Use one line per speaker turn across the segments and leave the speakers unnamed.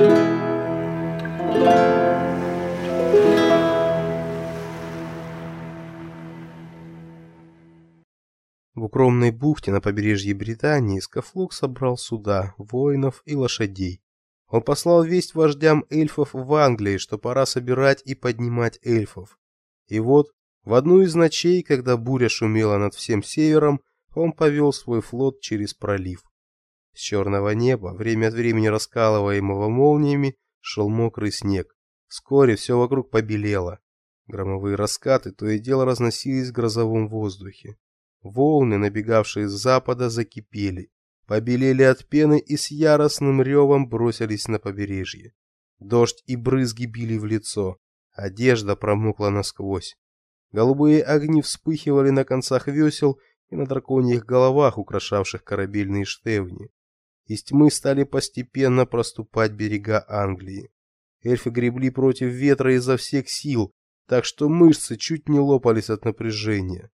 В укромной бухте на побережье Британии Скафлок собрал суда, воинов и лошадей. Он послал весть вождям эльфов в Англии, что пора собирать и поднимать эльфов. И вот, в одну из ночей, когда буря шумела над всем севером, он повел свой флот через пролив. С черного неба, время от времени раскалываемого молниями, шел мокрый снег. Вскоре все вокруг побелело. Громовые раскаты то и дело разносились в грозовом воздухе. Волны, набегавшие с запада, закипели, побелели от пены и с яростным ревом бросились на побережье. Дождь и брызги били в лицо, одежда промокла насквозь. Голубые огни вспыхивали на концах весел и на драконьих головах, украшавших корабельные штевни. Из тьмы стали постепенно проступать берега Англии. Эльфы гребли против ветра изо всех сил, так что мышцы чуть не лопались от напряжения.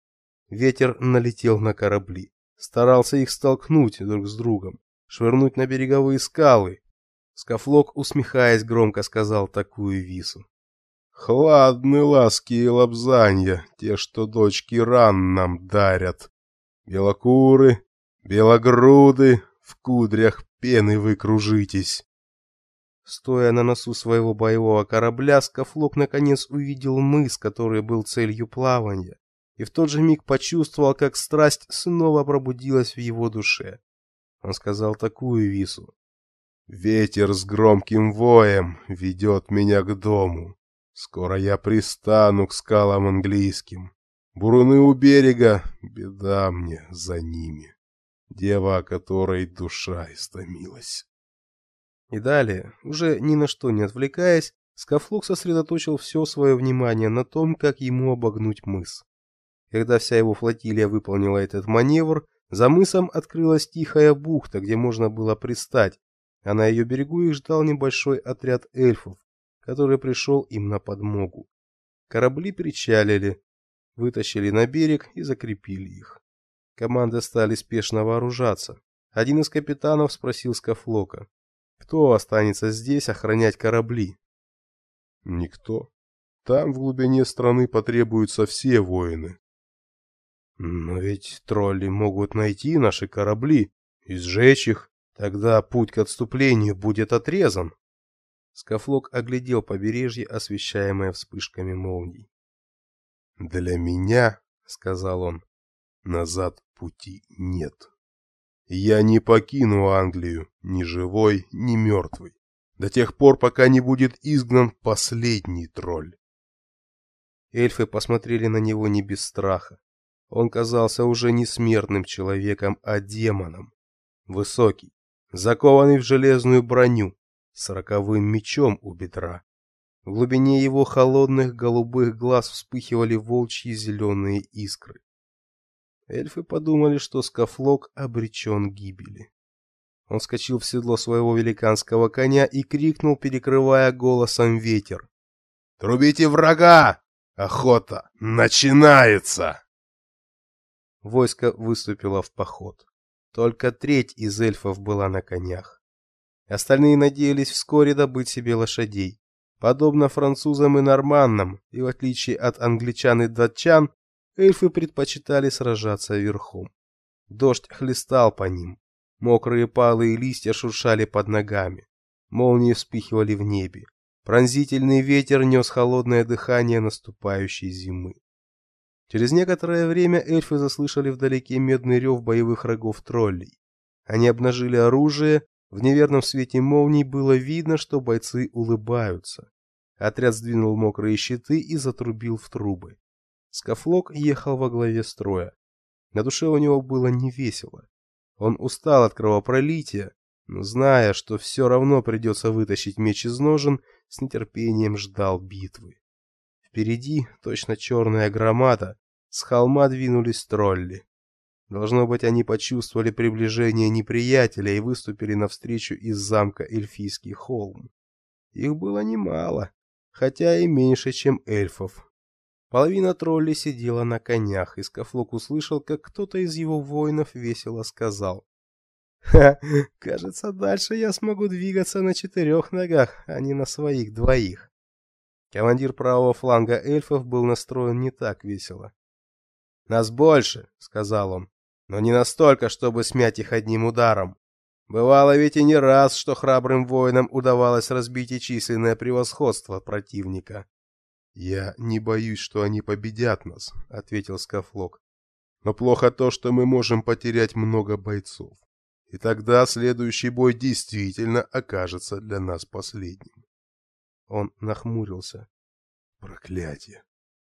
Ветер налетел на корабли, старался их столкнуть друг с другом, швырнуть на береговые скалы. Скафлок, усмехаясь, громко сказал такую вису. «Хладны ласки и лобзанья, те, что дочки ран нам дарят. Белокуры, белогруды, в кудрях пены вы кружитесь». Стоя на носу своего боевого корабля, Скафлок наконец увидел мыс, который был целью плавания и в тот же миг почувствовал, как страсть снова пробудилась в его душе. Он сказал такую вису. «Ветер с громким воем ведет меня к дому. Скоро я пристану к скалам английским. Буруны у берега, беда мне за ними. Дева, о которой душа истомилась». И далее, уже ни на что не отвлекаясь, Скафлок сосредоточил все свое внимание на том, как ему обогнуть мыс. Когда вся его флотилия выполнила этот маневр, за мысом открылась тихая бухта, где можно было пристать, а на ее берегу их ждал небольшой отряд эльфов, который пришел им на подмогу. Корабли причалили, вытащили на берег и закрепили их. Команды стали спешно вооружаться. Один из капитанов спросил Скафлока, кто останется здесь охранять корабли? Никто. Там в глубине страны потребуются все воины. Но ведь тролли могут найти наши корабли и сжечь их, тогда путь к отступлению будет отрезан. Скафлок оглядел побережье, освещаемое вспышками молний. Для меня, сказал он, назад пути нет. Я не покину Англию, ни живой, ни мертвый, до тех пор, пока не будет изгнан последний тролль. Эльфы посмотрели на него не без страха. Он казался уже не смертным человеком, а демоном. Высокий, закованный в железную броню, с роковым мечом у бедра. В глубине его холодных голубых глаз вспыхивали волчьи зеленые искры. Эльфы подумали, что Скафлок обречен гибели. Он скочил в седло своего великанского коня и крикнул, перекрывая голосом ветер. «Трубите врага! Охота начинается!» войско выступило в поход. Только треть из эльфов была на конях. Остальные надеялись вскоре добыть себе лошадей. Подобно французам и норманнам, и в отличие от англичан и датчан, эльфы предпочитали сражаться верхом. Дождь хлестал по ним. Мокрые палые листья шуршали под ногами. Молнии вспыхивали в небе. Пронзительный ветер нес холодное дыхание наступающей зимы. Через некоторое время эльфы заслышали вдалеке медный рев боевых рогов троллей. Они обнажили оружие, в неверном свете молний было видно, что бойцы улыбаются. Отряд сдвинул мокрые щиты и затрубил в трубы. Скафлок ехал во главе строя. На душе у него было невесело. Он устал от кровопролития, но зная, что все равно придется вытащить меч из ножен, с нетерпением ждал битвы. Впереди, точно черная громада, с холма двинулись тролли. Должно быть, они почувствовали приближение неприятеля и выступили навстречу из замка Эльфийский холм. Их было немало, хотя и меньше, чем эльфов. Половина троллей сидела на конях, и Скафлок услышал, как кто-то из его воинов весело сказал. Ха, кажется, дальше я смогу двигаться на четырех ногах, а не на своих двоих. Командир правого фланга эльфов был настроен не так весело. «Нас больше», — сказал он, — «но не настолько, чтобы смять их одним ударом. Бывало ведь и не раз, что храбрым воинам удавалось разбить и численное превосходство противника». «Я не боюсь, что они победят нас», — ответил Скафлок. «Но плохо то, что мы можем потерять много бойцов. И тогда следующий бой действительно окажется для нас последним». Он нахмурился. Проклятие.